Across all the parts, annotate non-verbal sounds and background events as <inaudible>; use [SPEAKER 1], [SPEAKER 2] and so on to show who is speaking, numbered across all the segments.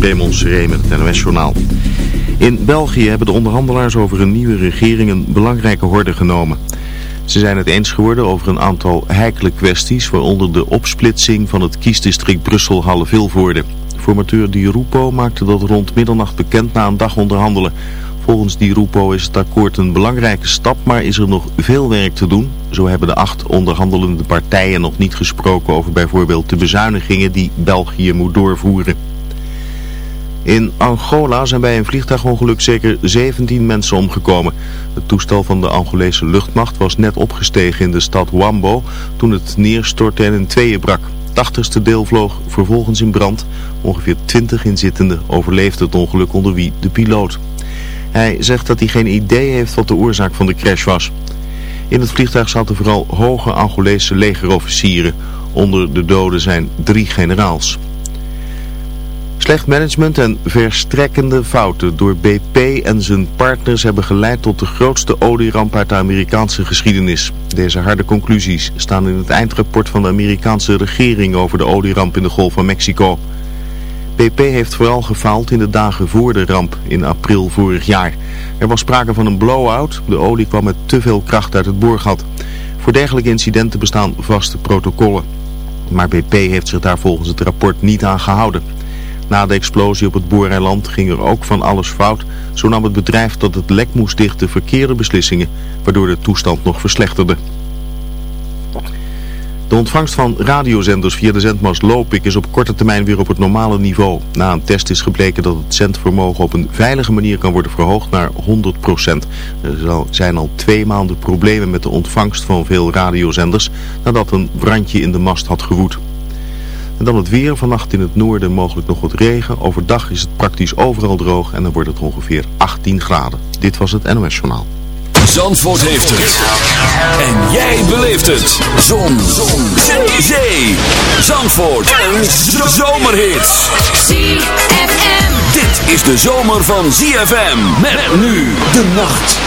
[SPEAKER 1] Raymond Seré met het NOS-journaal. In België hebben de onderhandelaars over een nieuwe regering een belangrijke horde genomen. Ze zijn het eens geworden over een aantal heikele kwesties, waaronder de opsplitsing van het kiesdistrict Brussel-Halle-Vilvoorde. Formateur Di Rupo maakte dat rond middernacht bekend na een dag onderhandelen. Volgens Di Rupo is het akkoord een belangrijke stap, maar is er nog veel werk te doen. Zo hebben de acht onderhandelende partijen nog niet gesproken over bijvoorbeeld de bezuinigingen die België moet doorvoeren. In Angola zijn bij een vliegtuigongeluk zeker 17 mensen omgekomen. Het toestel van de Angolese luchtmacht was net opgestegen in de stad Wambo toen het neerstortte en in tweeën brak. Het achterste deel vloog vervolgens in brand. Ongeveer 20 inzittenden overleefden het ongeluk onder wie de piloot. Hij zegt dat hij geen idee heeft wat de oorzaak van de crash was. In het vliegtuig zaten vooral hoge Angolese legerofficieren. Onder de doden zijn drie generaals. Slecht management en verstrekkende fouten door BP en zijn partners hebben geleid tot de grootste olieramp uit de Amerikaanse geschiedenis. Deze harde conclusies staan in het eindrapport van de Amerikaanse regering over de olieramp in de Golf van Mexico. BP heeft vooral gefaald in de dagen voor de ramp in april vorig jaar. Er was sprake van een blow-out, de olie kwam met te veel kracht uit het boorgat. Voor dergelijke incidenten bestaan vaste protocollen. Maar BP heeft zich daar volgens het rapport niet aan gehouden. Na de explosie op het booreiland ging er ook van alles fout. Zo nam het bedrijf dat het lek moest dichten verkeerde beslissingen, waardoor de toestand nog verslechterde. De ontvangst van radiozenders via de zendmast Lopik is op korte termijn weer op het normale niveau. Na een test is gebleken dat het zendvermogen op een veilige manier kan worden verhoogd naar 100%. Er zijn al twee maanden problemen met de ontvangst van veel radiozenders nadat een brandje in de mast had gewoed. En dan het weer. Vannacht in het noorden mogelijk nog wat regen. Overdag is het praktisch overal droog en dan wordt het ongeveer 18 graden. Dit was het NOS Journaal.
[SPEAKER 2] Zandvoort heeft het. En jij beleeft het. Zon. Zon. Zee. Zee. Zandvoort. Een zomerhit.
[SPEAKER 3] ZFM.
[SPEAKER 2] Dit is de zomer van ZFM. Met nu de nacht.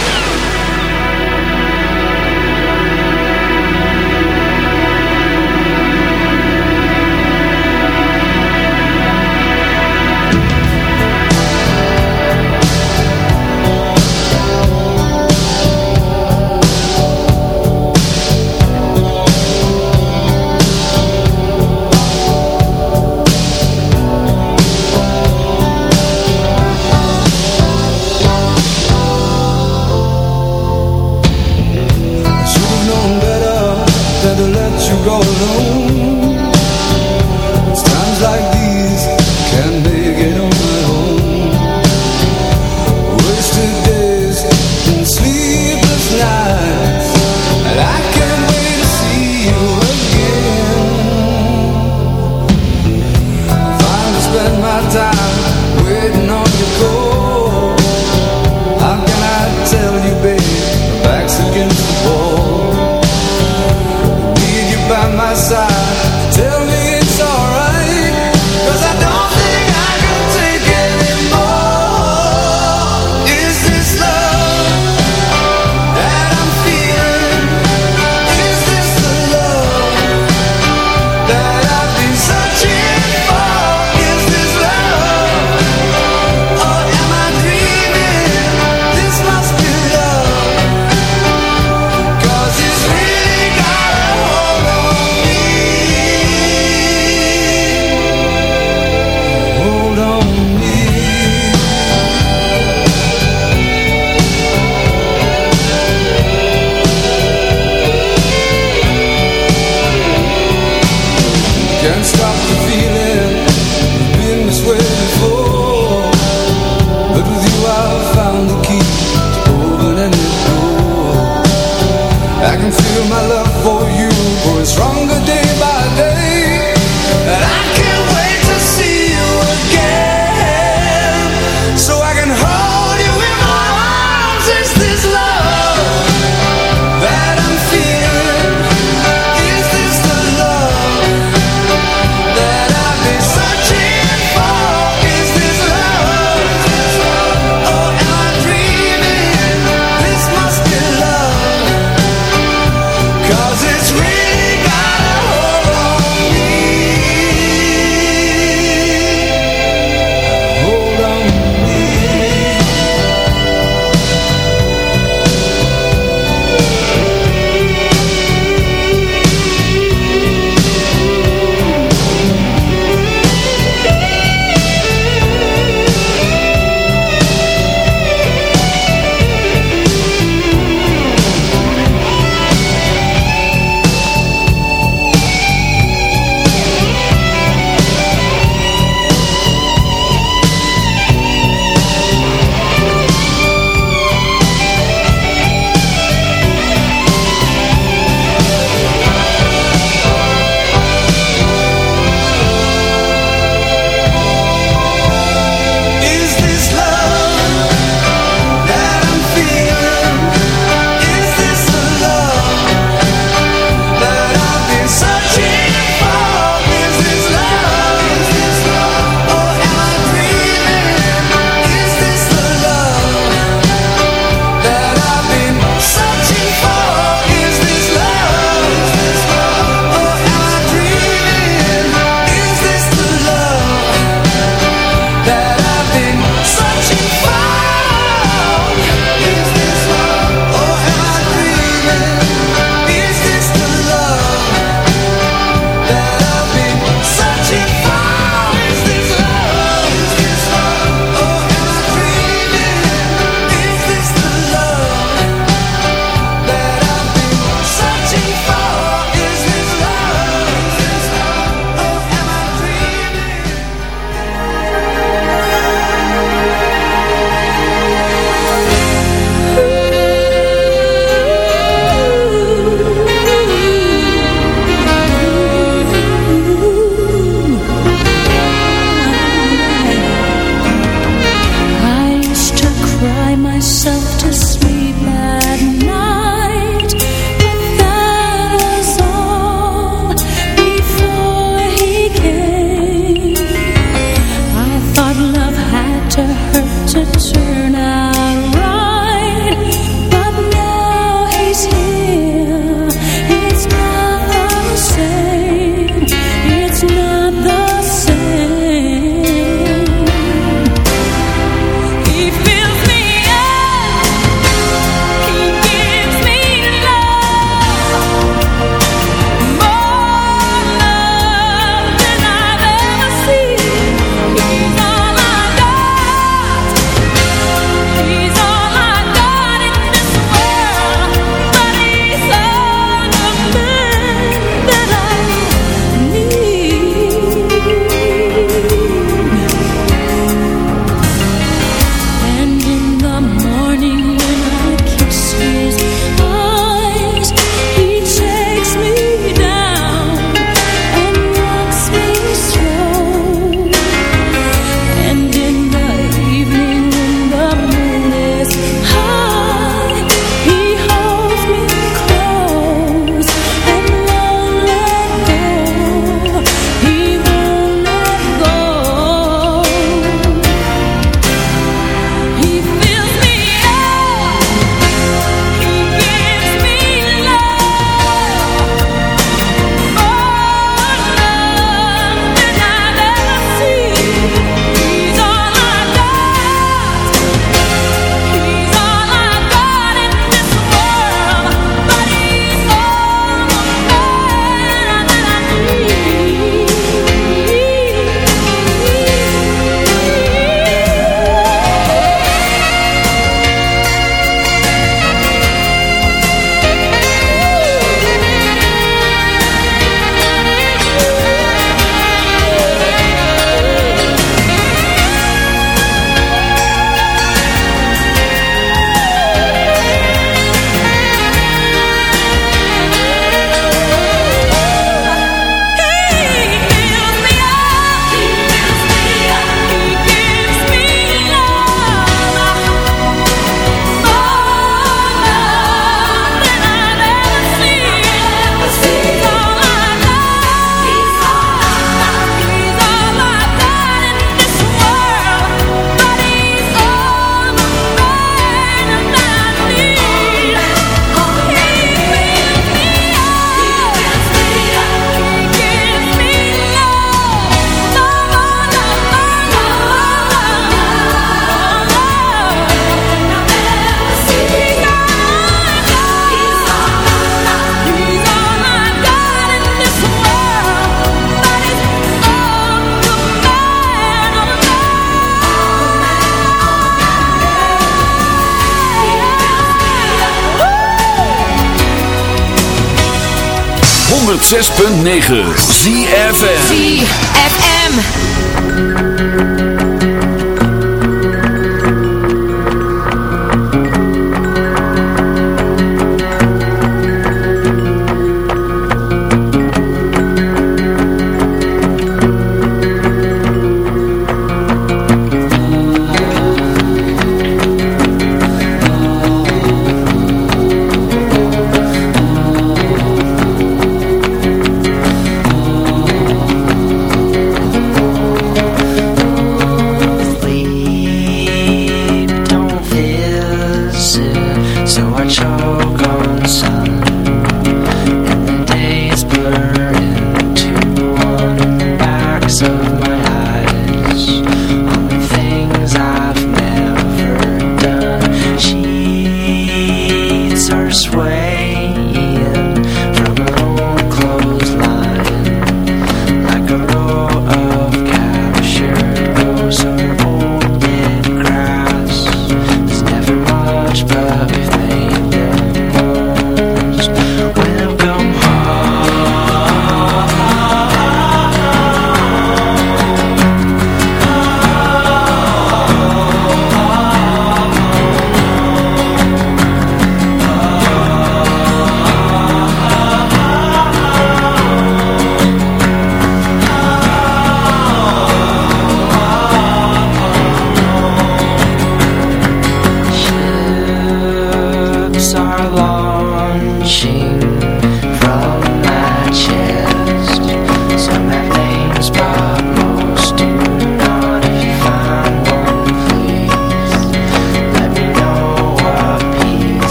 [SPEAKER 3] 106.9 ZFM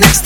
[SPEAKER 4] next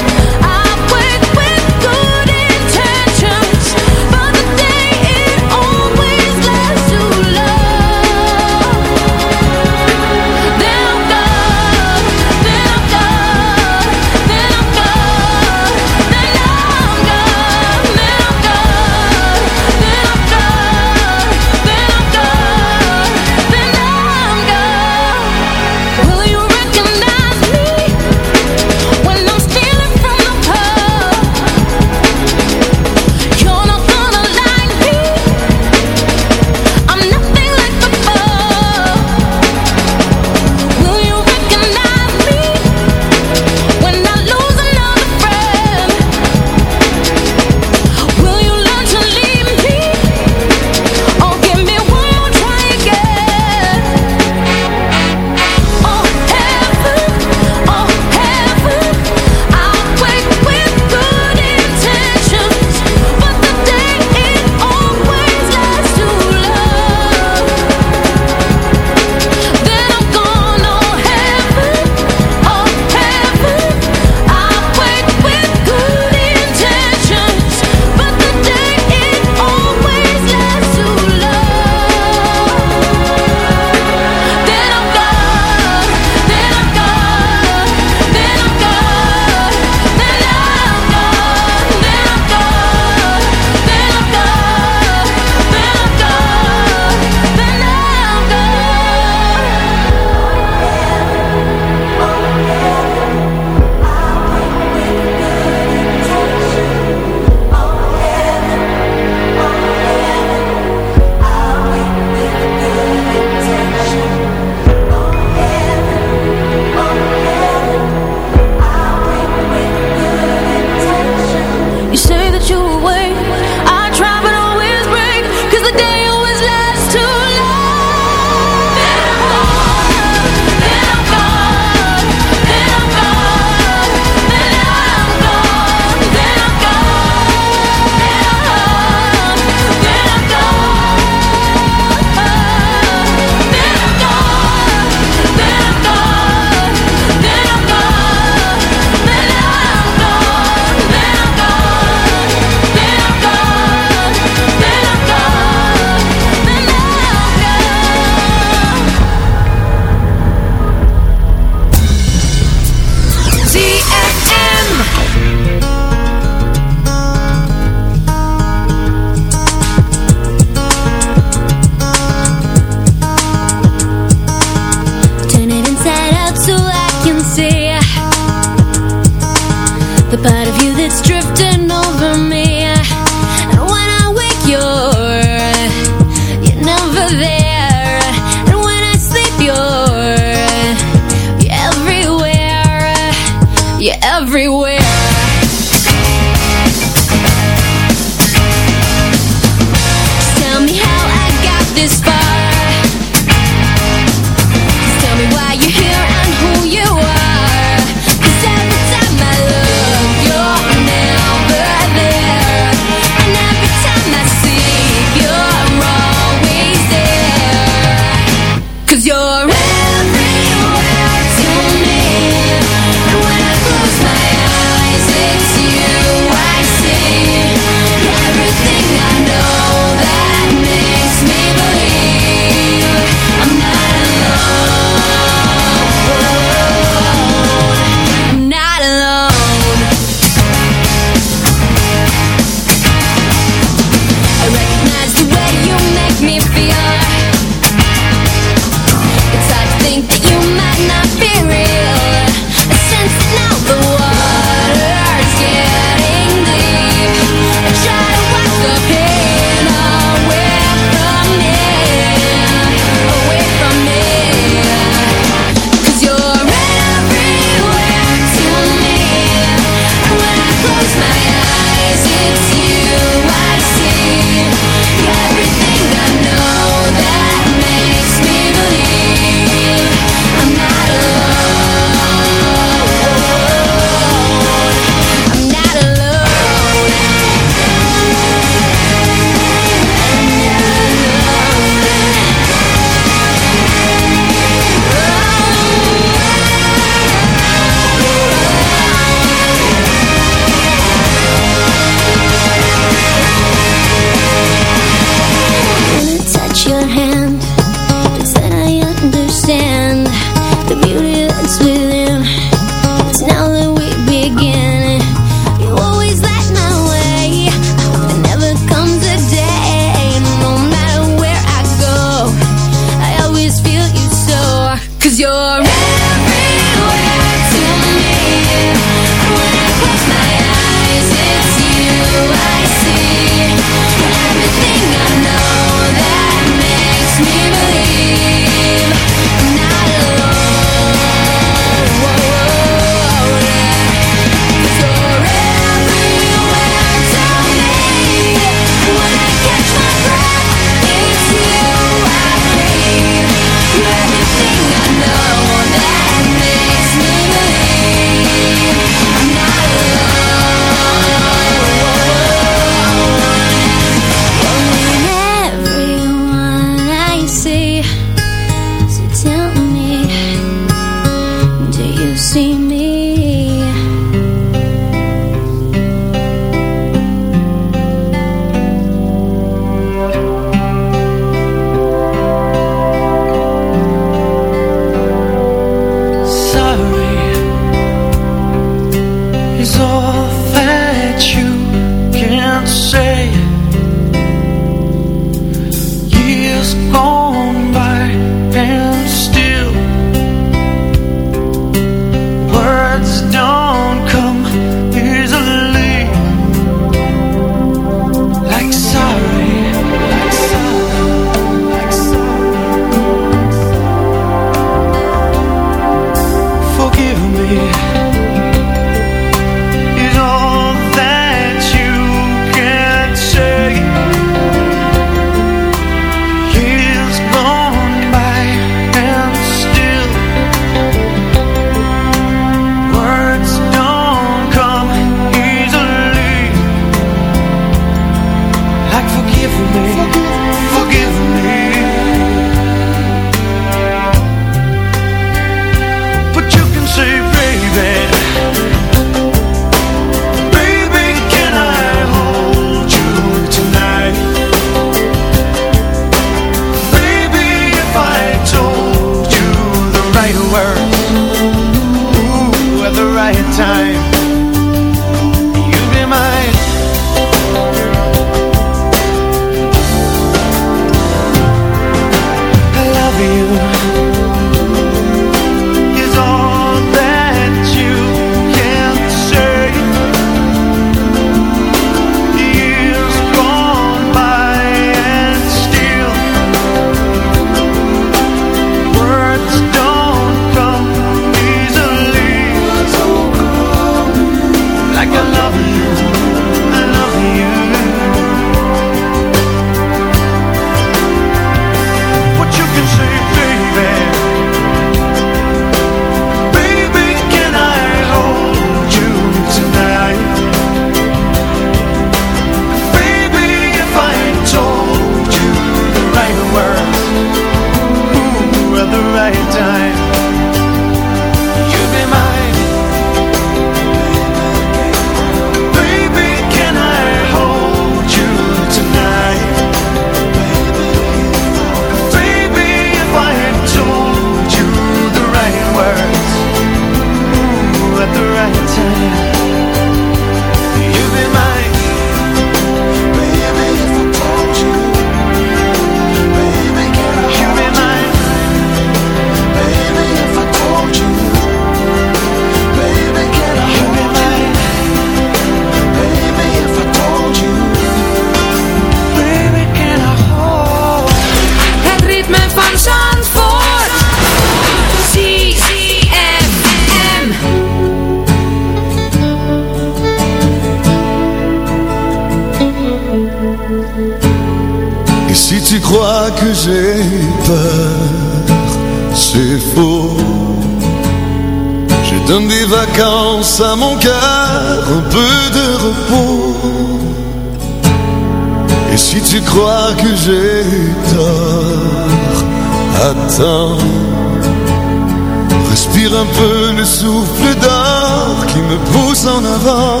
[SPEAKER 2] Respire un peu le souffle d'or qui me pousse en avant.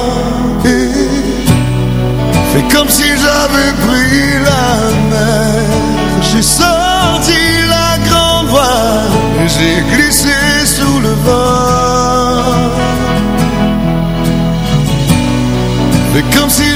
[SPEAKER 2] Et fais comme si j'avais pris la mer. J'ai sorti la grande voile et j'ai glissé sous le vent. Fais comme si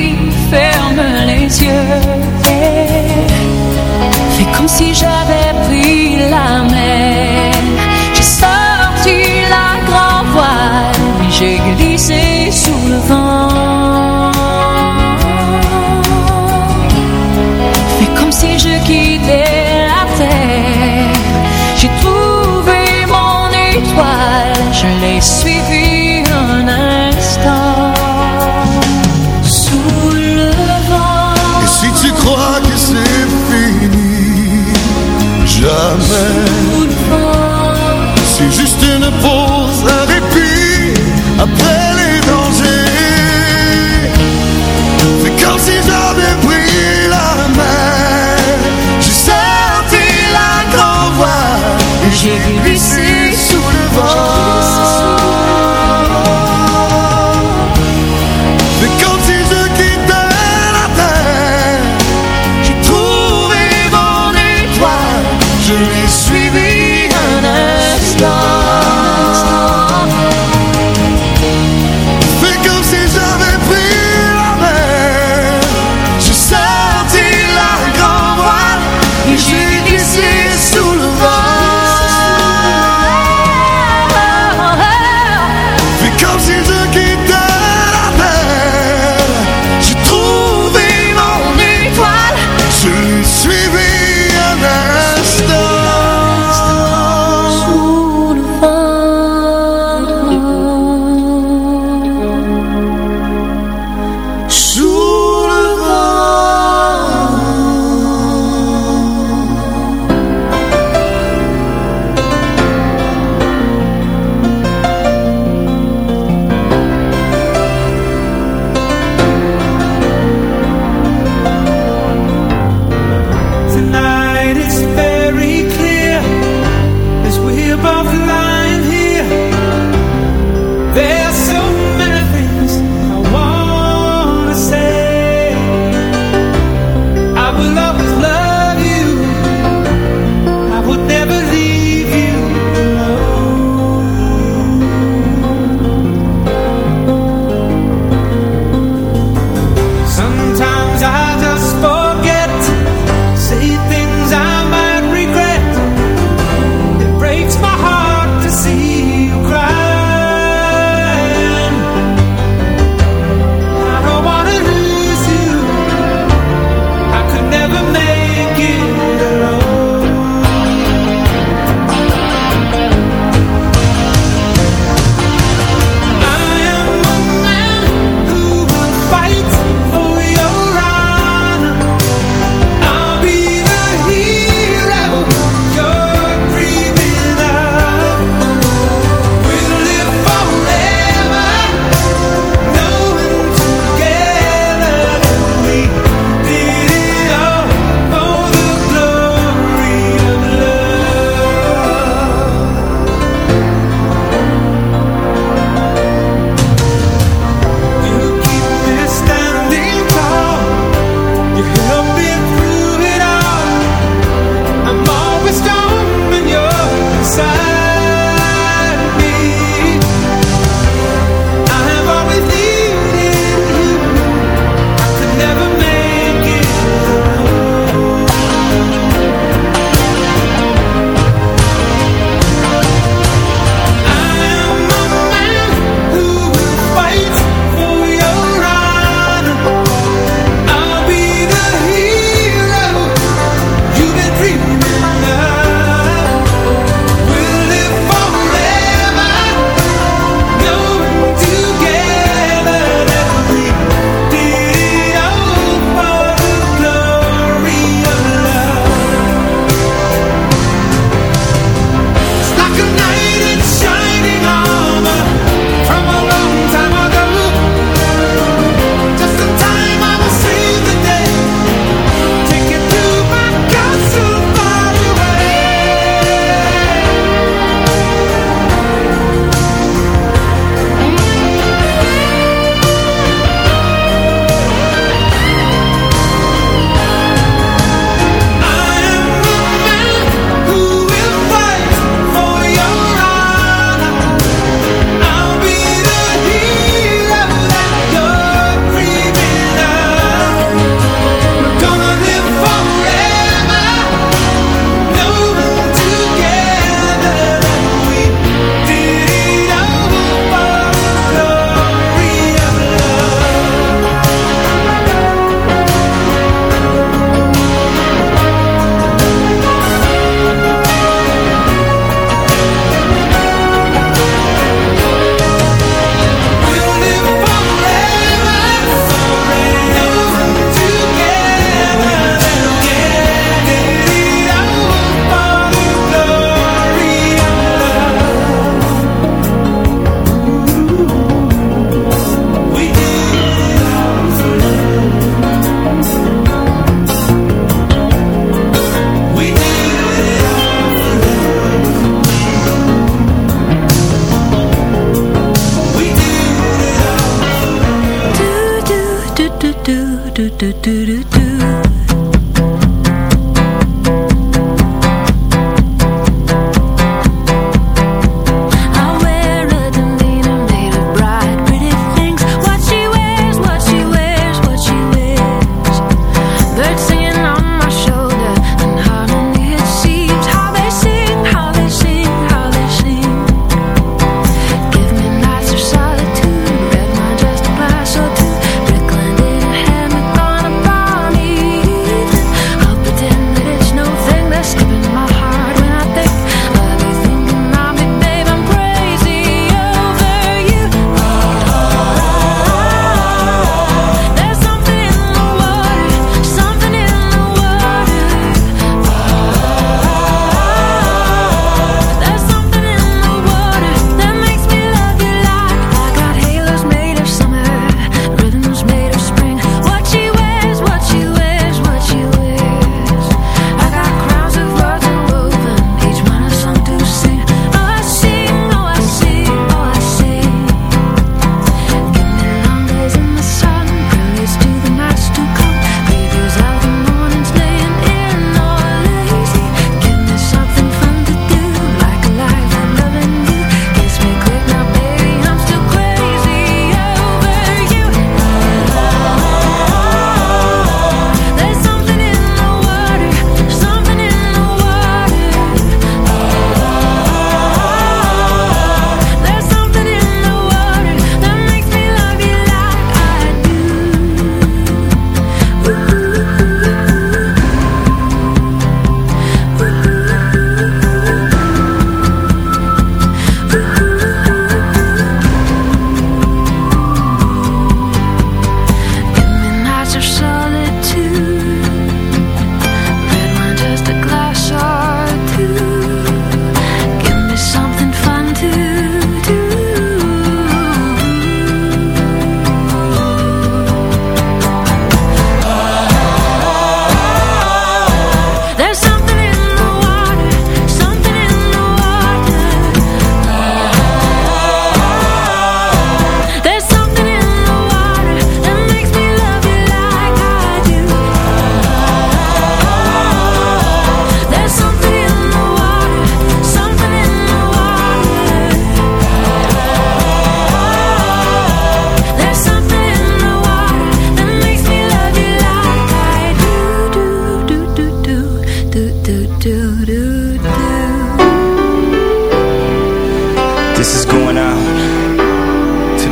[SPEAKER 3] ferme les yeux. et Fais comme si j'avais pris la mer. J'ai sorti la grand voile, j'ai glissé sous le vent. Fais comme si je quittais la terre. J'ai trouvé mon étoile, je l'ai suivi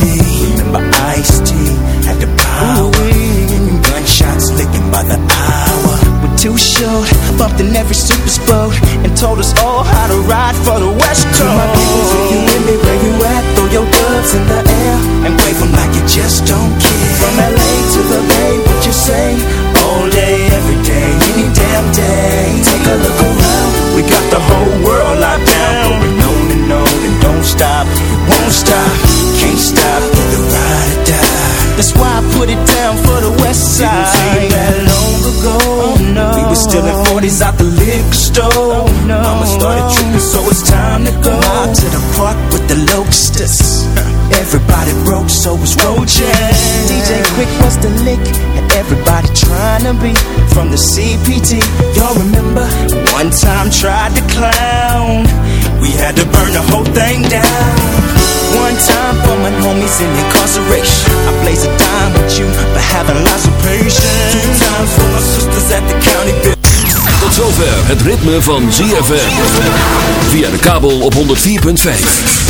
[SPEAKER 5] Remember Ice T had the power. Gunshots licking by the hour. We're too short, bumped in every super and told us all how to ride for the West Coast. To my people, if you with me, where you at? Throw your gloves in the air and wave them like you just don't care. From LA to the Bay, what you say? All day, every day, any damn day. Take a look around, we got the whole world locked down. Going on and on and don't stop, won't stop, stop, either ride or die. That's why I put it down for the West Side. Didn't that long ago. Oh, no. We were still in 40s out the liquor store. Oh, no. Mama started tripping, so it's time to go out to the park with the locusts. <laughs> Everybody broke, so was roaches. DJ Quick was the lick, and everybody trying to be from the CPT. Y'all remember? One time tried to clown. We had to burn the whole thing down. One time for my homies in the incarceration. I blaze a dime with you for having lots of patience. Two times for my sisters at the county.
[SPEAKER 3] Tot zover het ritme van ZFM. Via de kabel op 104.5.